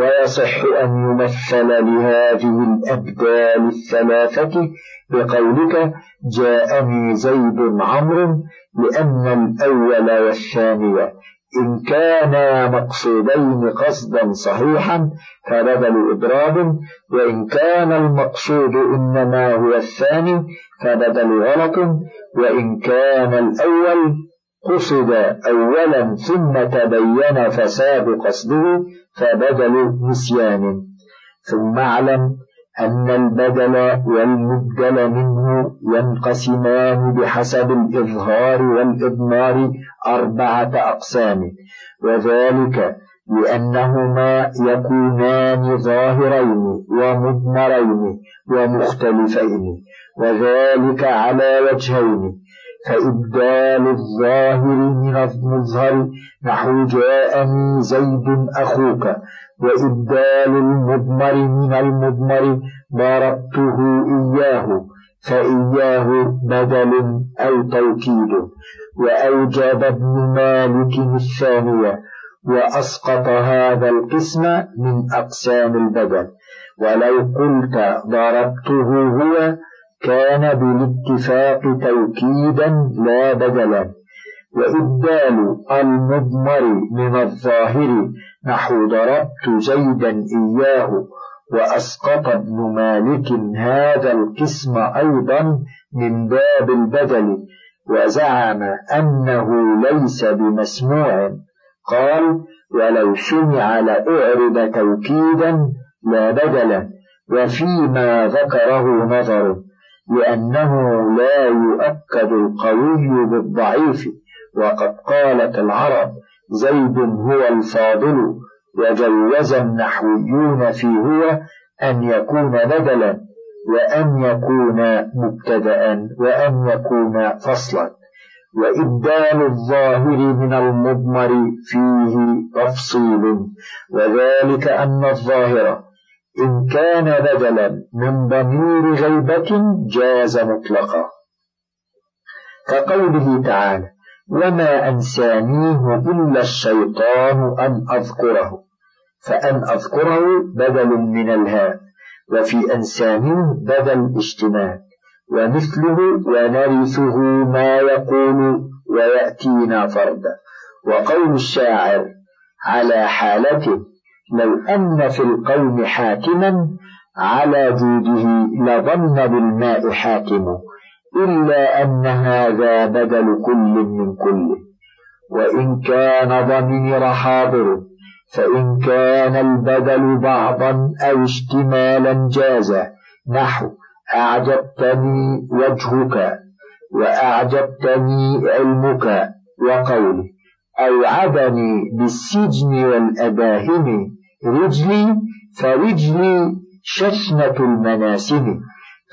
ويصح أن يمثل لهذه الأبدال الثلاثة بقولك جاءني زيد عمرو لأن الأول والثاني إن كانا مقصودين قصدا صحيحا فبدل إضراب وإن كان المقصود إنما هو الثاني فبدل غلط وإن كان الأول قصد أولا ثم تبين فساد قصده فبدل نسيان. ثم اعلم أن البدل والمبدل منه ينقسمان بحسب الإظهار والإضمار أربعة أقسام. وذلك لأنهما يكونان ظاهرين ومضمرين ومختلفين. وذلك على وجهين. فإبدال الظاهر من المظهر نحو جاءني زيد أخوك وإبدال المضمر من المضمر ضربته إياه فإياه بدل أو توكيد وأوجب ابن مالك الثانية وأسقط هذا القسم من أقسام البدل ولو قلت ضربته هو كان بالاتفاق توكيدا لا بدلا وإبدال المضمر من الظاهر نحو ضربت زيدا إياه وأسقط ابن مالك هذا القسم أيضا من باب البدل وزعم أنه ليس بمسموع. قال ولو سمع لأعرب توكيدا لا بدلا وفيما ذكره نظر. لأنه لا يؤكد القوي بالضعيف. وقد قالت العرب زيد هو الفاضل وجوز النحويون في هو أن يكون بدلا وأن يكون مبتدأ وأن يكون فصلا. وإبدال الظاهر من المضمر فيه تفصيل. وذلك أن الظاهر إن كان بدلا من ضمير غيبة جاز مطلقا. كقوله تعالى وما أنسانيه إلا الشيطان أن أذكره. فأن أذكره بدل من الهاء وفي أنسانه بدل اشتمال ومثله ونرثه ما يقول ويأتينا فردا. وقول الشاعر على حالته لو أن في القوم حاكما على جوده لظن بالماء حاكم إلا أن هذا بدل كل من كل. وإن كان ضمير حاضر فإن كان البدل بعضا أو اشتمالا جاز نحو أعجبتني وجهك وأعجبتني علمك وقولي. أوعدني بالسجن والأباهم رجلي فرجلي ششنة المناسم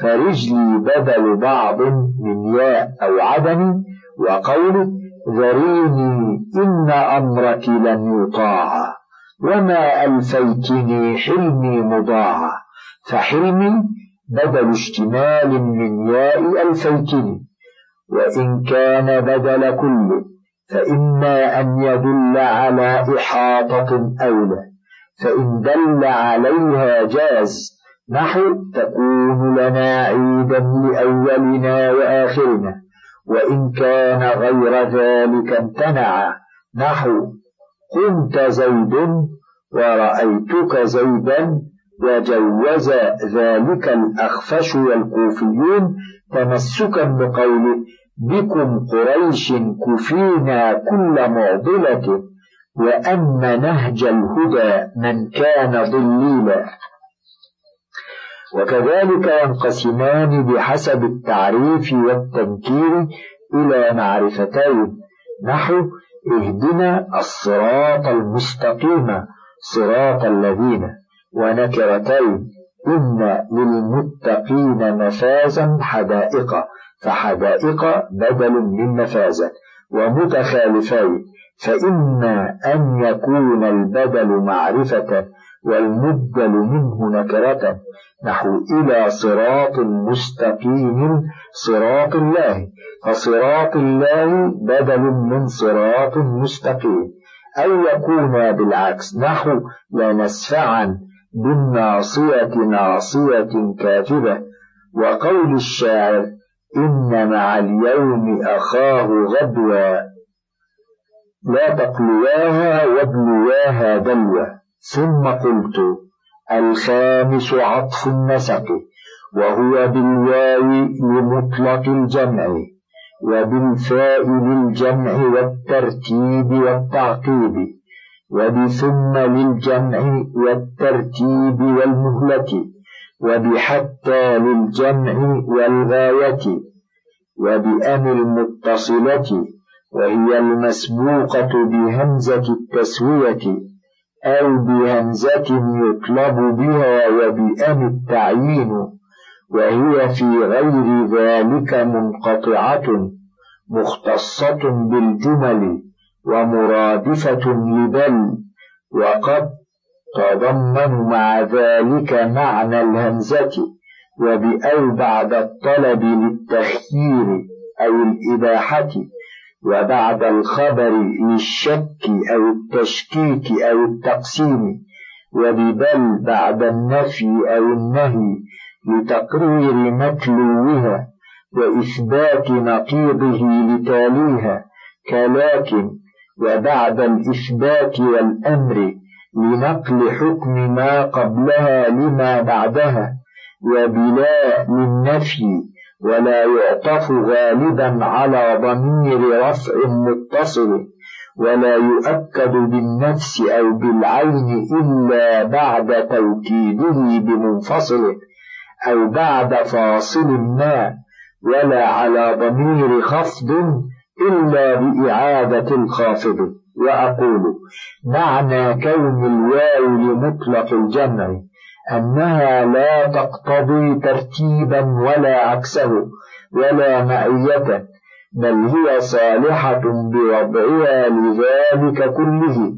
فرجلي بدل بعض من ياء أو عدم وقول ذريني إن أمرك لن يطاع وما ألفيتني حلمي مضاع فحلمي بدل اشتمال من ياء ألفيتني وإن كان بدل كل فإما أن يدل على إحاطة أولى. فإن دل عليها جاز نحو تكون لنا عيدا لأولنا وآخرنا وإن كان غير ذلك امتنع نحو قمت زيد ورأيتك زيدا وجوز ذلك الأخفش والكوفيون تمسكا بقوله بكم قريش كفينا كل معضلة. وأن نهج الهدى من كان ضليلا. وكذلك ينقسمان بحسب التعريف والتنكير إلى معرفتين. نحو اهدنا الصراط المستقيم صراط الذين. ونكرتين إن للمتقين مفازا حدائق فحدائق بدل من مفازة. ومتخالفين فإما أن يكون البدل معرفة والمبدل منه نكرة نحو إلى صراط مستقيم صراط الله. فصراط الله بدل من صراط مستقيم. أو يكون بالعكس نحو لنسفعا بالناصية ناصية كاذبة. وقول الشاعر إن مع اليوم أخاه غدوى. لا تقلواها وابلواها دلوى ثم قلت الخامس عطف النسق وهو بالواو لمطلق الجمع وبالفاء للجمع والترتيب والتعقيب وبثم للجمع والترتيب والمهلة وبحتى للجمع والغاية وبأن المتصلة. وهي المسبوقة بهمزة التسوية أو بهمزة يطلب بها وبأن التعيين وهي في غير ذلك منقطعة مختصة بالجمل ومرادفة لبل وقد تضمن مع ذلك معنى الهمزة وبأو بعد الطلب للتخيير أو الإباحة. وبعد الخبر للشك أو التشكيك أو التقسيم وببل بعد النفي أو النهي لتقرير متلوها وإثبات نقيضه لتاليها كلكن وبعد الإثبات والأمر لنقل حكم ما قبلها لما بعدها وبلا للنفي ولا يعطف غالبا على ضمير رفع متصل ولا يؤكد بالنفس أو بالعين إلا بعد توكيده بمنفصل أو بعد فاصل ما ولا على ضمير خفض إلا بإعادة الخافض. وأقول معنى كون الواو لمطلق الجمع أنها لا تقتضي ترتيبا ولا عكسه ولا معية بل هي صالحة بوضعها لذلك كله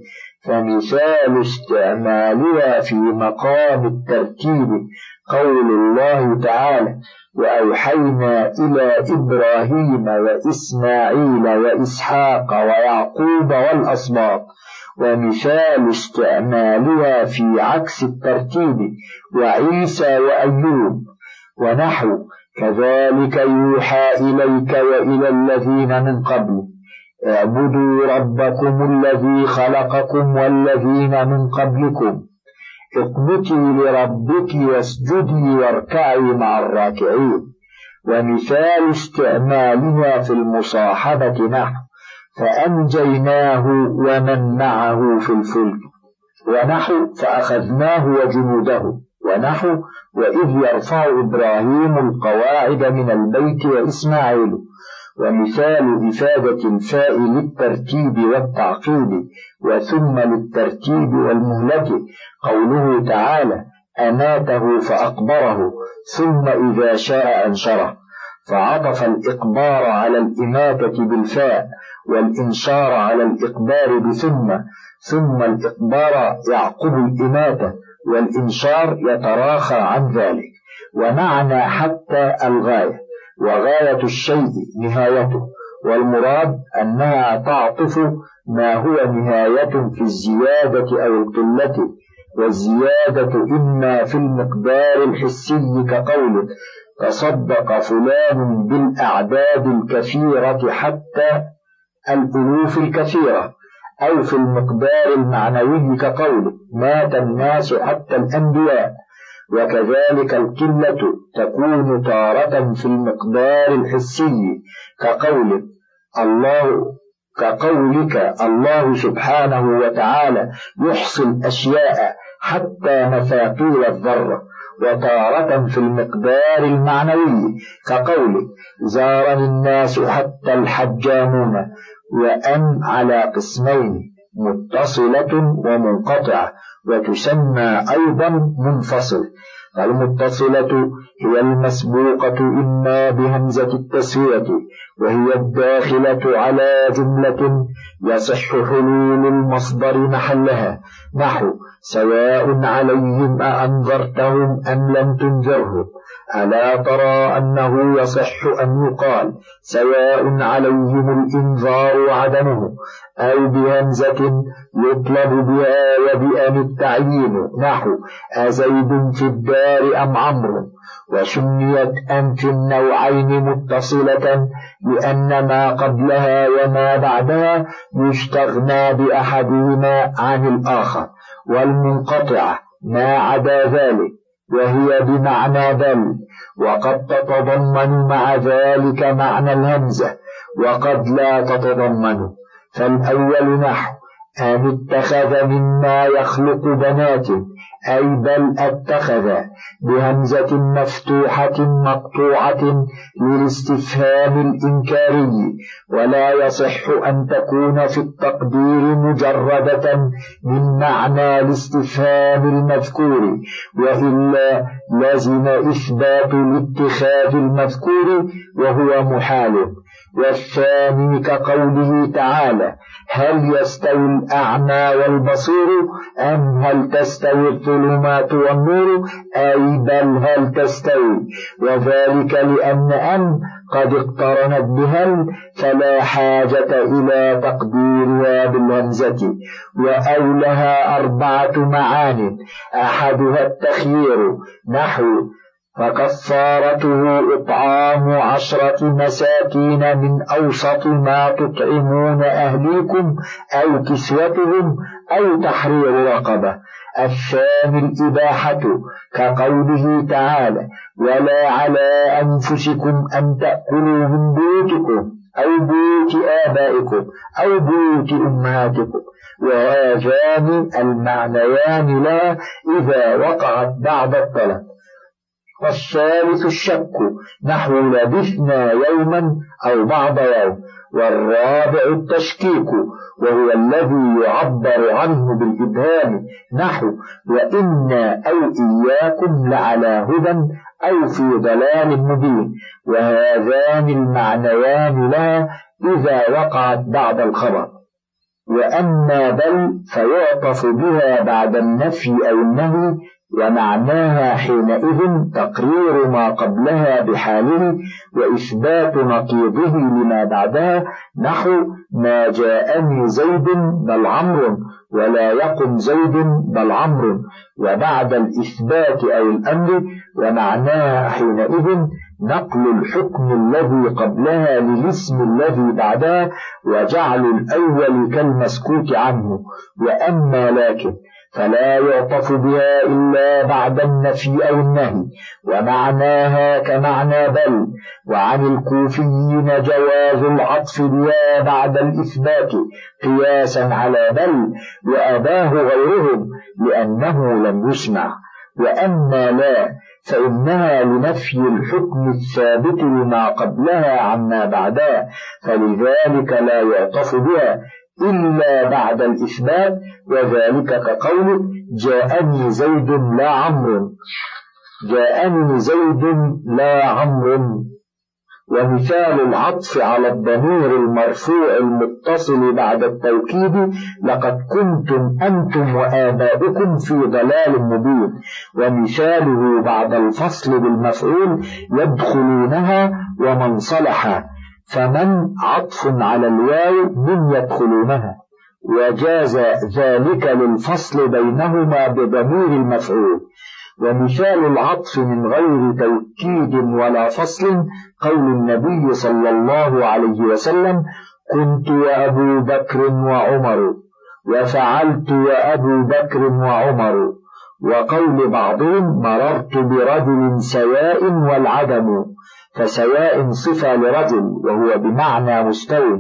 فمثال استعمالها في مقام الترتيب قول الله تعالى وأوحينا إلى إبراهيم وإسماعيل وإسحاق ويعقوب والأسباط ومثال استعمالها في عكس الترتيب وعيسى وأيوب ونحو. كذلك يوحى إليك وإلى الذين من قبل. اعبدوا ربكم الذي خلقكم والذين من قبلكم. اقنتي لربك واسجدي واركعي مع الراكعين. ومثال استعمالها في المصاحبة نحو. فأنجيناه ومن معه في الفلك. ونحو فأخذناه وجنوده. ونحو وإذ يرفع إبراهيم القواعد من البيت وإسماعيل. ومثال إفادة الفاء للترتيب والتعقيب. وثم للترتيب والمهلة قوله تعالى أماته فأقبره. ثم إذا شاء أنشره. فعطف الإقبار على الإماتة بالفاء. والإنشار على الإقبار بثم ثم الإقبار يعقب الإماتة والإنشار يتراخى عن ذلك. ومعنى حتى الغاية وغاية الشيء نهايته. والمراد أنها تعطف ما هو نهاية في الزيادة أو القلة والزيادة إما في المقدار الحسي كقوله تصدق فلان بالأعداد الكثيرة حتى الألوف الكثيرة أو في المقدار المعنوي كقوله مات الناس حتى الأنبياء. وكذلك القلة تكون تارة في المقدار الحسي كقوله الله كقولك الله سبحانه وتعالى يحصي الأشياء حتى مثاقيل الذرة وتارة في المقدار المعنوي كقوله زارني الناس حتى الحجامون وأن على قسمين متصلة ومنقطعة وتسمى أيضا منفصل. المتصلة هي المسبوقة إما بهمزة التسوية وهي الداخلة على جملة يصح حلول المصدر محلها نحو سواء عليهم أأنذرتهم أم لم تنذرهم ألا ترى أنه يصح أن يقال سواء عليهم الإنذار وعدمه أو بهمزة يطلب بها وبأن التعيين. نحو أزيد في الدار أم عمرو؟ وسميت أن في النوعين متصلة لأن ما قبلها وما بعدها يستغنى بأحدهما عن الآخر. والمنقطعة ما عدا ذلك وهي بمعنى بل وقد تتضمن مع ذلك معنى الهمزة وقد لا تتضمن. فالأول نحو أن اتخذ مما يخلق بنات أي بل أتخذ بهمزة مفتوحة مقطوعة للاستفهام الإنكاري ولا يصح أن تكون في التقدير مجردة من معنى الاستفهام المذكور وإلا لازم إثبات الاتخاذ المذكور وهو محال والثاني كقوله تعالى هل يستوي الأعمى والبصير؟ أم هل تستوي الظلمات والنور؟ أي بل هل تستوي؟ وذلك لأن أن قد اقترنت بهل فلا حاجة إلى تقديرها بالهمزة. وأولها أربعة معان أحدها التخيير نحو فكفارته إطعام عشرة مساكين من أوسط ما تطعمون أهليكم أو كسوتهم أو تحرير رقبة. الثاني الإباحة كقوله تعالى ولا على أنفسكم أن تأكلوا من بيوتكم أو بيوت آبائكم أو بيوت أمهاتكم. وهذان المعنيان لا إذا وقعت بعد الطلب. والثالث الشك نحو لبثنا يوما أو بعض يوم والرابع التشكيك وهو الذي يعبر عنه بالإبهام نحو وإنا أو إياكم لعلى هدى أو في ضلال مبين. وهذان المعنيان لها إذا وقعت بعد الخبر. وأما بل فيعطف بها بعد النفي أو النهي ومعناها حينئذ تقرير ما قبلها بحاله وإثبات نقيضه لما بعدها نحو ما جاءني زيد بل عمرو ولا يقم زيد بل عمرو وبعد الإثبات أو الأمر ومعناها حينئذ نقل الحكم الذي قبلها للاسم الذي بعدها وجعل الأول كالمسكوت عنه وأما لكن فلا يعطف بها إلا بعد النفي أو النهي ومعناها كمعنى بل وعن الكوفيين جواز العطف بها بعد الإثبات قياسا على بل وأباه غيرهم لأنه لم يسمع وأما لا فإنها لنفي الحكم الثابت لما قبلها عما بعدها فلذلك لا يعطف بها إلا بعد الإثبات وذلك كقول جاءني زيد لا عمرو. جاءني زيد لا عمرو. ومثال العطف على الضمير المرفوع المتصل بعد التوكيد لقد كنتم أنتم وآباؤكم في ضلال مبين. ومثاله بعد الفصل بالمفعول يدخلونها ومن صلح فمن عطف على الواو من يدخلونها وجاز ذلك للفصل بينهما بضمير المفعول. ومثال العطف من غير توكيد ولا فصل قول النبي صلى الله عليه وسلم كنت وأبو بكر وعمر وفعلت وأبو بكر وعمر. وقول بعضهم مررت برجل سواء والعدم. فسواء صفة لرجل وهو بمعنى مستو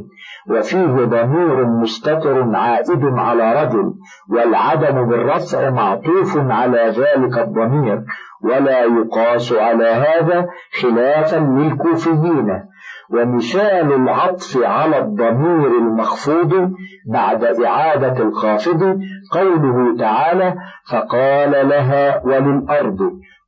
وفيه ضمير مستتر عائد على رجل والعدم بالرفع معطوف على ذلك الضمير ولا يقاس على هذا خلافا للكوفيين. ومثال العطف على الضمير المخفوض بعد إعادة الخافض قوله تعالى فقال لها وللأرض؟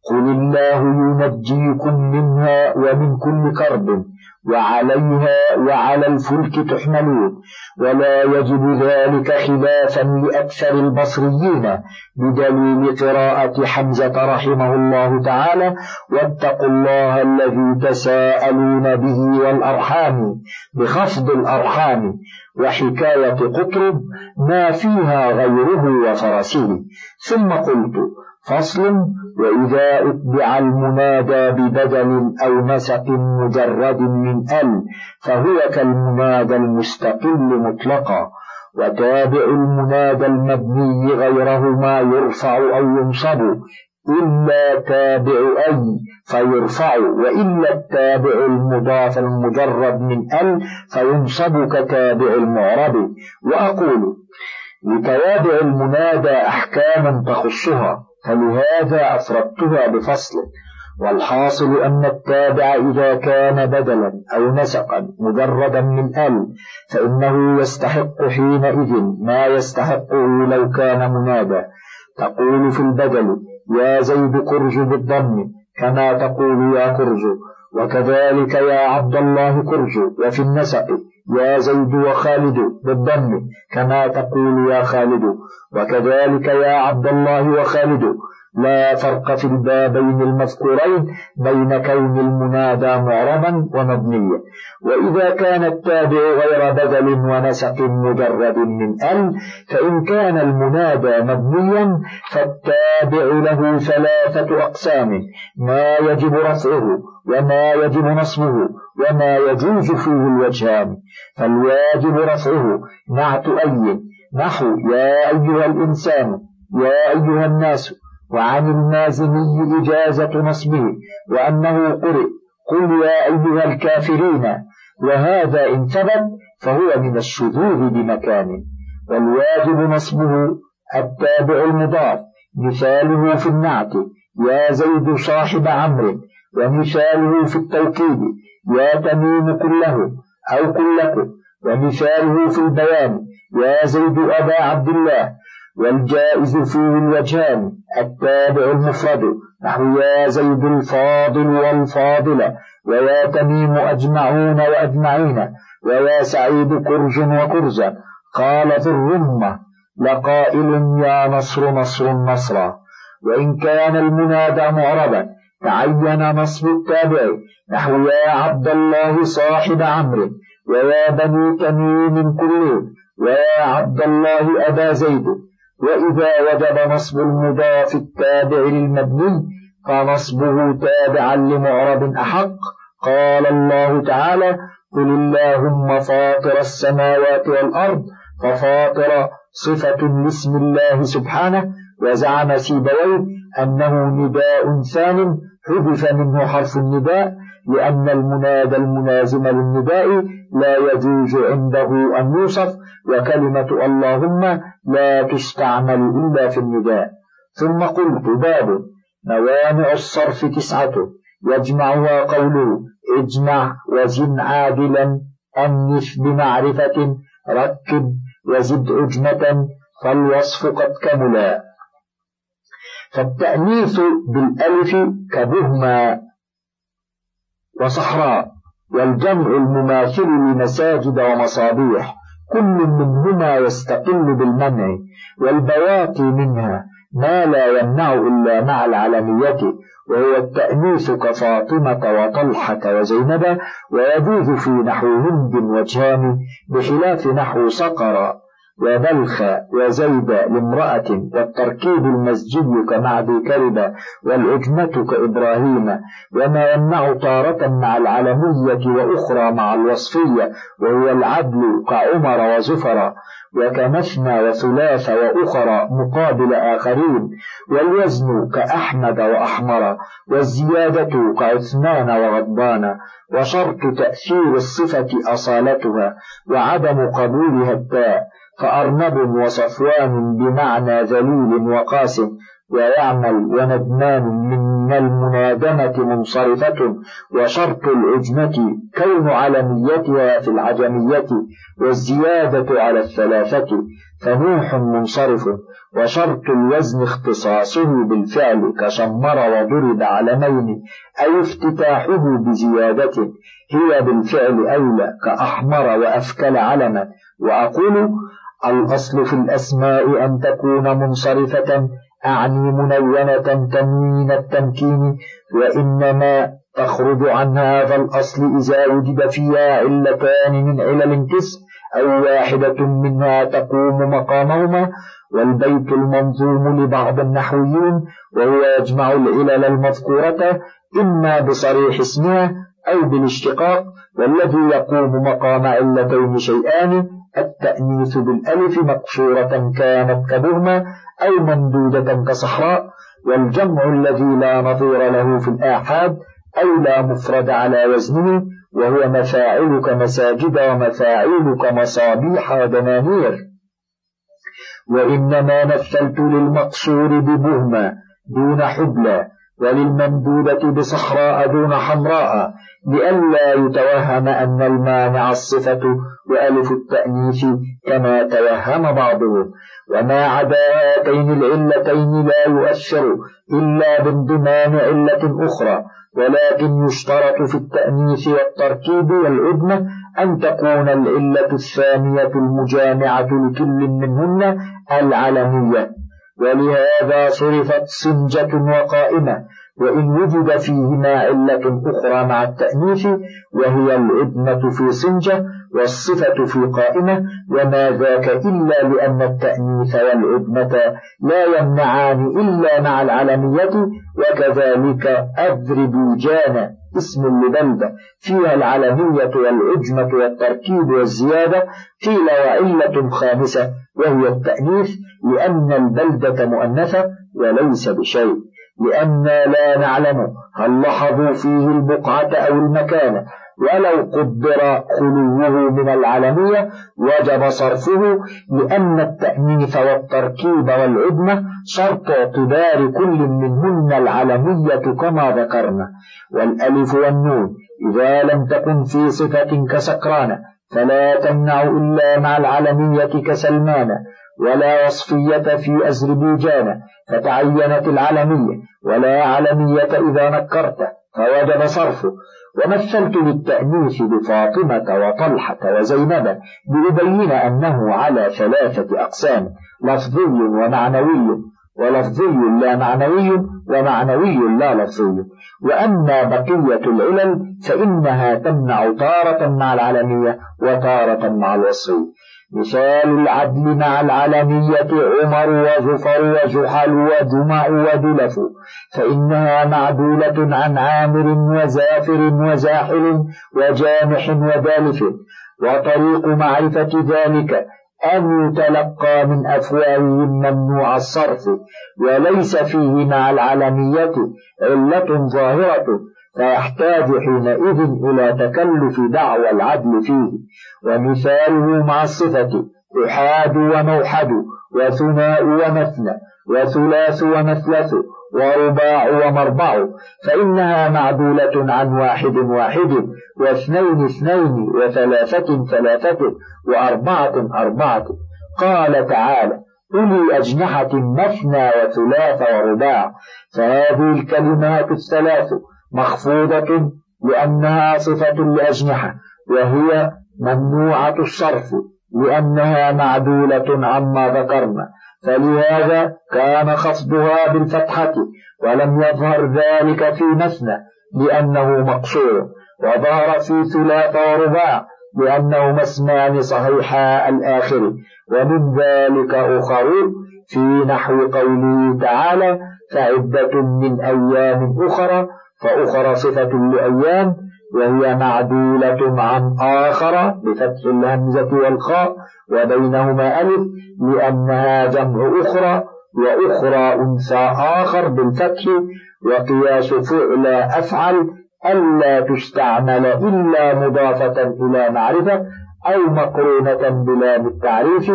قل الله ينجيكم منها ومن كل كرب وعليها وعلى الفلك تحملون ولا يجب ذلك خلافا لأكثر البصريين بدليل قراءة حمزة رحمه الله تعالى واتقوا الله الذي تساءلون به والأرحام بخفض الأرحام وحكاية قطرب ما فيها غيره وفرسه ثم قلت فصل وإذا أتبع المنادى ببدل أو نسق مجرد من ال فهو كالمنادى المستقل مطلقا وتابع المنادى المبني غيره ما يرفع أو ينصب إلا تابع أي فيرفع وإلا التابع المضاف المجرد من ال فينصب كتابع المعرب. وأقول لتوابع المنادى أحكام تخصها فلهذا أفردتها بفصل. والحاصل أن التابع إذا كان بدلا أو نسقا مجردا من أل فإنه يستحق حينئذ ما يستحقه لو كان منادى تقول في البدل يا زيد كرز بالضم كما تقول يا كرز وكذلك يا عبد الله كرز وفي النسق يا زيد وخالد بالضم كما تقول يا خالد. وكذلك يا عبد الله وخالد. لا فرق في البابين المذكورين بين كون المنادى معربا ومبنيا. وإذا كان التابع غير بدل ونسق مجرد من ال فإن كان المنادى مبنيا فالتابع له ثلاثة أقسام ما يجب رفعه وما يجب نصبه وما يجوز فيه الوجهان فالواجب رفعه نعت أي نحو يا أيها الإنسان يا أيها الناس وعن المازني إجازة نصبه وأنه قرئ قل يا أيها الكافرين وهذا إن ثبت فهو من الشذوذ بمكان. والواجب نصبه التابع المضاف مثاله في النعت يا زيد صاحب عمرو ومثاله في التوكيد يا تميم كله أو كلكم ومثاله في البيان يا زيد أبا عبد الله والجائز فيه الوجهان التابع المفرد نحو يا زيد الفاضل والفاضلة ويا تميم أجمعون وأجمعين ويا سعيد كرج وكرزا قال في الرمة لقائل يا نصر نصر نصرا وإن كان المنادى معربا تعين نصب التابع نحو يا عبد الله صاحب عمرو ويا بني تميم كلهم ويا عبد الله أبا زيد. وإذا وجب نصب المضاف التابع للمبني فنصبه تابعا لمعرب أحق. قال الله تعالى قل اللهم فاطر السماوات والأرض ففاطر صفة لاسم الله سبحانه وزعم سيبويه أنه نداء ثان حذف منه حرف النداء لأن المنادى الملازم للنداء لا يجوز عنده أن يوصف وكلمة اللهم لا تستعمل إلا في النداء. ثم قلت باب موانع الصرف تسعة. يجمعها قوله اجمع وزن عادلا أنف بمعرفة ركب وزد عجمة فالوصف قد كملا. فالتأنيث بالألف كبهما وصحراء. والجمع المماثل لمساجد ومصابيح كل منهما يستقل بالمنع والبواقي منها ما لا يمنع إلا مع العلمية وهو التأنيث كفاطمة وطلحة وزينب ويجوز في نحو هند وجهان بخلاف نحو صقر وبلخ وزيد لامرأة والتركيب المسجد كمعدي كلبة والعجمة كإبراهيم وما يمنع تارة مع العلمية وأخرى مع الوصفية وهو العدل كعمر وزفر وكمثنى وثلاث وأخرى مقابل آخرين والوزن كأحمد وأحمر والزيادة كعثمان وغضبان وشرط تأثير الصفة أصالتها وعدم قبولها التاء فأرنب وصفوان بمعنى ذليل وقاس ويعمل وندمان من المنادمة منصرفة وشرط العجمة كون علميتها في العجمية والزيادة على الثلاثة فنوح منصرف وشرط الوزن اختصاصه بالفعل كشمر وضرب علمين أي افتتاحه بزيادة هي بالفعل أولى كأحمر وأفكل علما وأقول الأصل في الأسماء أن تكون منصرفة أعني منونة تنوين التمكين وإنما تخرج عن هذا الأصل إذا وجد فيها علتان من علل القسم أو واحدة منها تقوم مقامهما. والبيت المنظوم لبعض النحويين وهو يجمع العلل المذكورة إما بصريح اسمها أو بالاشتقاق والذي يقوم مقام علتين شيئان. التأنيث بالألف مقصورة كانت كبهمة أو ممدودة كصحراء والجمع الذي لا نظير له في الآحاد أو لا مفرد على وزنه وهو مفاعلك مساجد ومفاعلك مصابيح ودنانير وإنما مثلت للمقصور ببهمة دون حبلى وللممدودة بصحراء دون حمراء لئلا يتوهم أن المانع الصفة وألف التأنيث كما توهم بعضهم وما عدا هاتين العلتين لا يؤثر إلا بانضمام علة أخرى ولكن يشترط في التأنيث والتركيب والعدمة أن تكون العلة الثانية المجامعة لكل منهن العلمية. ولهذا صرفت سنجة وقائمة وإن وجد فيهما علة أخرى مع التأنيث وهي العدمة في سنجة والصفة في قائمة وما ذاك إلا لأن التأنيث والعدمة لا يمنعان إلا مع العلمية وكذلك أذربيجان اسم لبلدة. فيها العلمية والعجمة والتركيب والزيادة قيل وعلة خامسة وهي التأنيث لأن البلدة مؤنثة وليس بشيء. لأننا لا نعلم هل لاحظوا فيه البقعة أو المكان. ولو قدر خلوه من العلمية وجب صرفه لأن التأنيث والتركيب والعدمة شرط اعتبار كل منهن العلمية كما ذكرنا. والألف والنون إذا لم تكن في صفة كسكران فلا تمنع إلا مع العلمية كسلمان. ولا وصفية في أذربيجان فتعينت العلمية ولا علمية إذا نكرت فوجب صرفه ومثلت بالتأنيث بفاطمة وطلحة وزينب لأبين أنه على ثلاثة أقسام لفظي ومعنوي ولفظي لا معنوي ومعنوي لا لفظي. وأما بقية العلل فإنها تمنع تارة مع العلمية وتارة مع الوصي. مثال العدل مع العلمية عمر وزفر وزحل ودمع ودلف فإنها معدولة عن عامر وزافر وزاحل وجامح ودالف. وطريق معرفة ذلك أن يتلقى من أفواههم ممنوع الصرف وليس فيه مع العلمية علة ظاهرة. فيحتاج حينئذ إلى تكلف دعوى العدل فيه. ومثاله مع الصفة أحاد وموحد وثناء ومثنى وثلاث ومثلث ورباع ومربع. فإنها معدولة عن واحد واحد واثنين اثنين وثلاثة ثلاثة وأربعة أربعة. قال تعالى أولي أجنحة مثنى وثلاث ورباع. فهذه الكلمات الثلاث مخفوضة لأنها صفة لأجنحة وهي ممنوعة الصرف لأنها معدولة عما ذكرنا. فلهذا كان خفضها بالفتحة ولم يظهر ذلك في مثنى لأنه مقصور. وظهر في ثلاث ورباع لأنهما اسمان صحيحا الآخر. ومن ذلك أخر في نحو قوله تعالى فعدة من أيام أخرى فأخرى صفة لأيام وهي معدولة عن آخر بفتح الهمزة والخاء وبينهما ألف لأنها جمع أخرى وأخرى أنثى آخر بالفتح وقياس فعل أفعل ألا تستعمل إلا مضافة إلى معرفة أو مقرونة بلام التعريف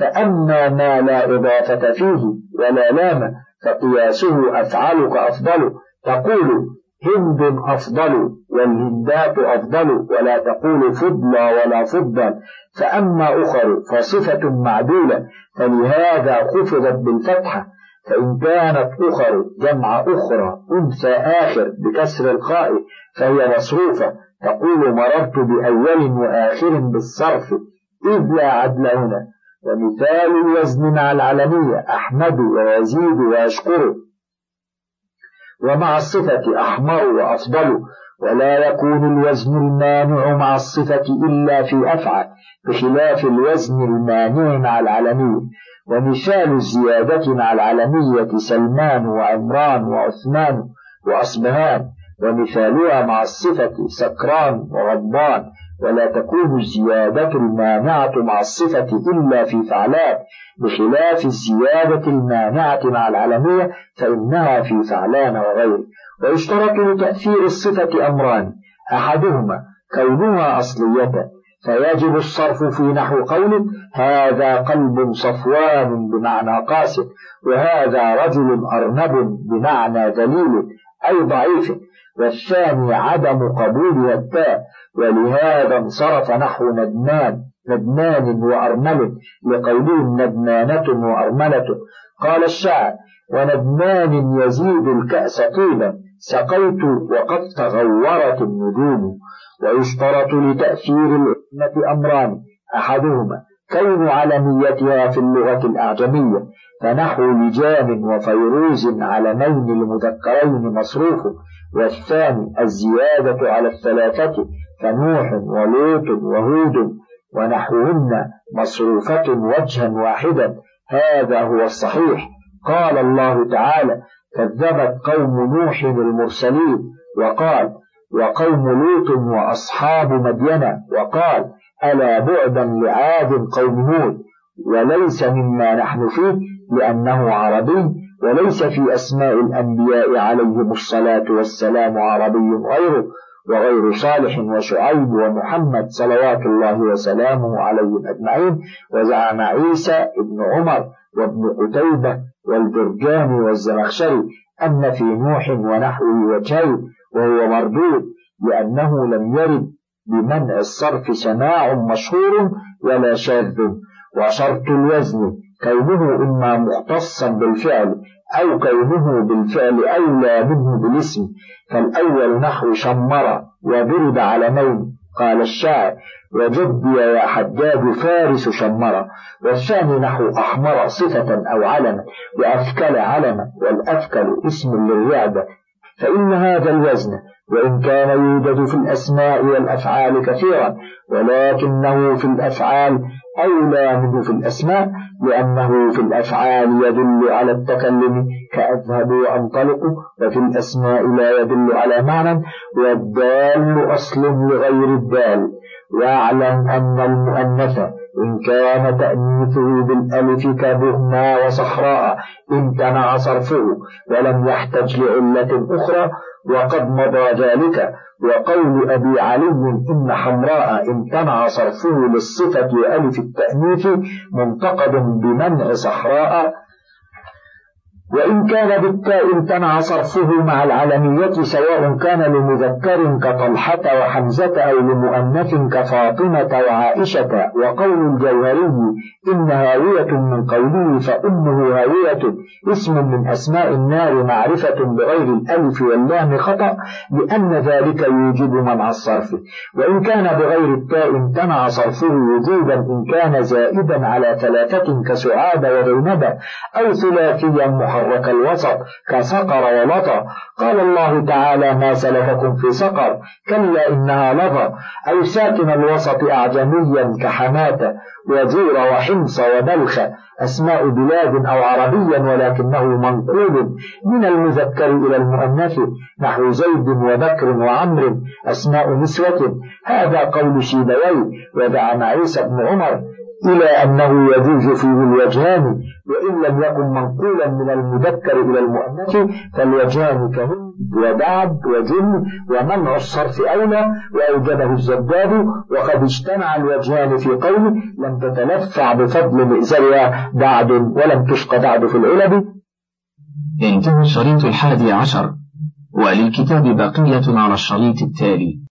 فأما ما لا إضافة فيه ولا لام فقياسه أفعلك أفضل. تقول هند أفضل والهندات أفضل ولا تقول فضلى ولا فضل فأما أخر فصفة معدولة فلهذا خفضت بالفتحة. فإن كانت أخر جمع أخرى أنثى آخر بكسر الخاء فهي مصروفة. تقول مررت بأول وآخر بالصرف إذ لا عدل هنا. ومثال الوزن مع العلمية أحمد ويزيد ويشكر. ومع الصفة أحمر وأفضل ولا يكون الوزن المانع مع الصفة إلا في أفعل بخلاف الوزن المانع مع العلمية ومثال الزيادة مع العلمية سلمان وعمران وعثمان وأصبهان ومثالها مع الصفة سكران وغضبان. ولا تكون الزيادة المانعة مع الصفة إلا في فعلات بخلاف الزيادة المانعة مع العلمية فإنها في فعلان وغيره ويشترط لتأثير الصفة أمران. أحدهما كونها أصلية. فيجب الصرف في نحو قول هذا قلب صفوان بمعنى قاسد وهذا رجل أرنب بمعنى ذليل أي ضعيف. والثاني عدم قبول التاء ولهذا انصرف نحو ندمان ندمان وأرمل لقولهم ندمانة وأرملة. قال الشاعر وندمان يزيد الكأس طيبا سقيت وقد تغورت النجوم ويشترط لتأثير الأمة أمران أحدهما كون علميتها في اللغة الأعجمية فنحو لجام وفيروز علمين المذكرين مصروف والثاني الزيادة على الثلاثة كنوح ولوط وهود ونحوهن مصروفة وجها واحدا هذا هو الصحيح. قال الله تعالى كذبت قوم نوح المرسلين وقال وقوم لوط وأصحاب مدين وقال ألا بعدا لعاد قوم هود وليس مما نحن فيه لأنه عربي وليس في أسماء الأنبياء عليهم الصلاة والسلام عربي غيره وغير صالح وشعيب ومحمد صلوات الله وسلامه عليهم أجمعين وزعم عيسى ابن عمر وابن قتيبة والبرجاني والزمخشري أن في نوح ونحوه وجهين وهو مردود لأنه لم يرد بمنع الصرف سماع مشهور ولا شاذ وشرط الوزن كونه إما مختصا بالفعل أو كونه بالفعل أولى منه بالاسم فالأول نحو شمر وضرب علمين قال الشاعر وجدي يا حجاج فارس شمر والثاني نحو أحمر صفة أو علما وأثكل علما والأثكل اسم للرعبة فإن هذا الوزن وإن كان يوجد في الأسماء والأفعال كثيرا ولكنه في الأفعال أولى منه في الأسماء لأنه في الأفعال يدل على التكلم كأذهب وأنطلق وفي الأسماء لا يدل على معنى والدال أصل لغير الدال. واعلم أن المؤنث إن كان تأنيثه بالألف كبهما وصحراء امتنع صرفه ولم يحتج لعلة أخرى وقد مضى ذلك وقول أبي علي إن حمراء امتنع صرفه للصفة ألف التأنيث منتقد بمنع صحراء وإن كان بالتاء امتنع صرفه مع العلمية سواء كان لمذكر كطلحة وحمزة أو لمؤنث كفاطمة وعائشة. وقول الجوهري إن هاوية من قوله فأمه هاوية اسم من أسماء النار معرفة بغير الألف واللام خطأ لأن ذلك يوجب منع الصرف. وإن كان بغير التاء امتنع صرفه وجوبا إن كان زائدا على ثلاثة كسعاد وذينب أو ثلاثيا محرم محرك الوسط كسقر ولطى قال الله تعالى ما سلككم في سقر كلا إنها لظى أو ساكن الوسط أعجميا كحماة وزور وحمص وبلخ أسماء بلاد أو عربيا ولكنه منقول. من المذكر إلى المؤنث نحو زيد وبكر وعمر أسماء نسوة. هذا قول شيبوي ودعا عيسى بن عمر. إلى أنه يجوز فيه الوجهان وإن لم يكن منقولا من المذكر إلى المؤنث فالوجهان كهن وبعد وجن ومنع الصرف أولى وأوجبه الزباد وقد اجتمع الوجهان في قوله لم تتلفع بفضل مئزرها بعد ولم تشق بعد في العلب انتهى الشريط الحادي عشر وللكتاب بقية على الشريط التالي.